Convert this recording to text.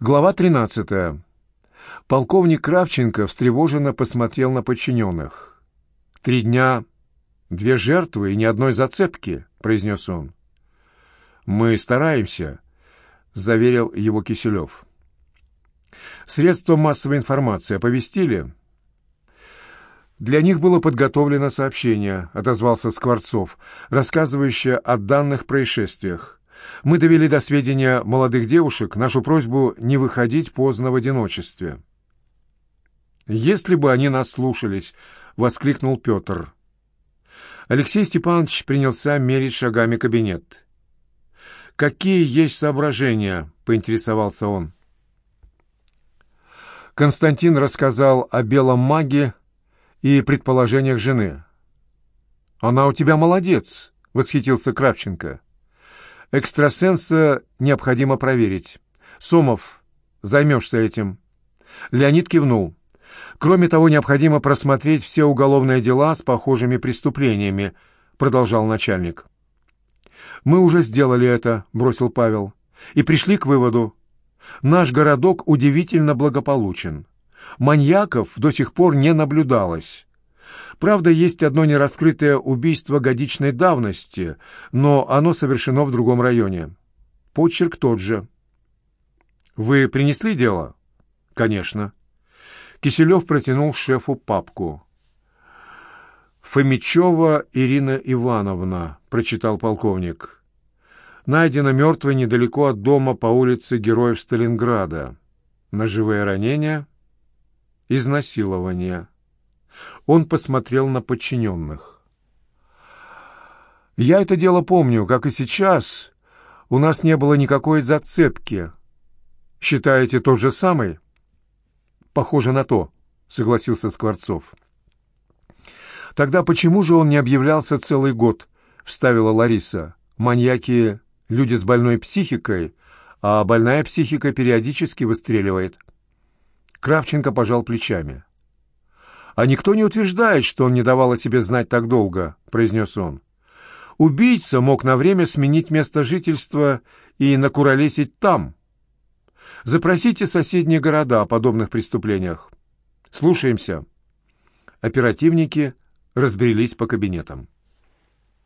Глава 13. Полковник Кравченко встревоженно посмотрел на подчиненных. «Три дня, две жертвы и ни одной зацепки», — произнес он. «Мы стараемся», — заверил его Киселев. «Средства массовой информации оповестили?» «Для них было подготовлено сообщение», — отозвался Скворцов, рассказывающее о данных происшествиях. «Мы довели до сведения молодых девушек нашу просьбу не выходить поздно в одиночестве». «Если бы они нас слушались!» — воскликнул Петр. Алексей Степанович принялся мерить шагами кабинет. «Какие есть соображения?» — поинтересовался он. Константин рассказал о белом маге и предположениях жены. «Она у тебя молодец!» — восхитился Кравченко. «Экстрасенса необходимо проверить. Сомов, займешься этим». Леонид кивнул. Кроме того, необходимо просмотреть все уголовные дела с похожими преступлениями, продолжал начальник. Мы уже сделали это, бросил Павел, и пришли к выводу. Наш городок удивительно благополучен. Маньяков до сих пор не наблюдалось. Правда, есть одно нераскрытое убийство годичной давности, но оно совершено в другом районе. Почерк тот же. «Вы принесли дело?» «Конечно». Киселев протянул шефу папку. «Фомичева Ирина Ивановна», — прочитал полковник. «Найдена мертвой недалеко от дома по улице Героев Сталинграда. Ножевые ранения, изнасилование». Он посмотрел на подчиненных. «Я это дело помню, как и сейчас. У нас не было никакой зацепки. Считаете тот же самый?» «Похоже на то», — согласился Скворцов. «Тогда почему же он не объявлялся целый год?» — вставила Лариса. «Маньяки — люди с больной психикой, а больная психика периодически выстреливает». Кравченко пожал плечами. «А никто не утверждает, что он не давал о себе знать так долго», — произнес он. «Убийца мог на время сменить место жительства и накуролесить там». Запросите соседние города о подобных преступлениях. Слушаемся. Оперативники разбрелись по кабинетам.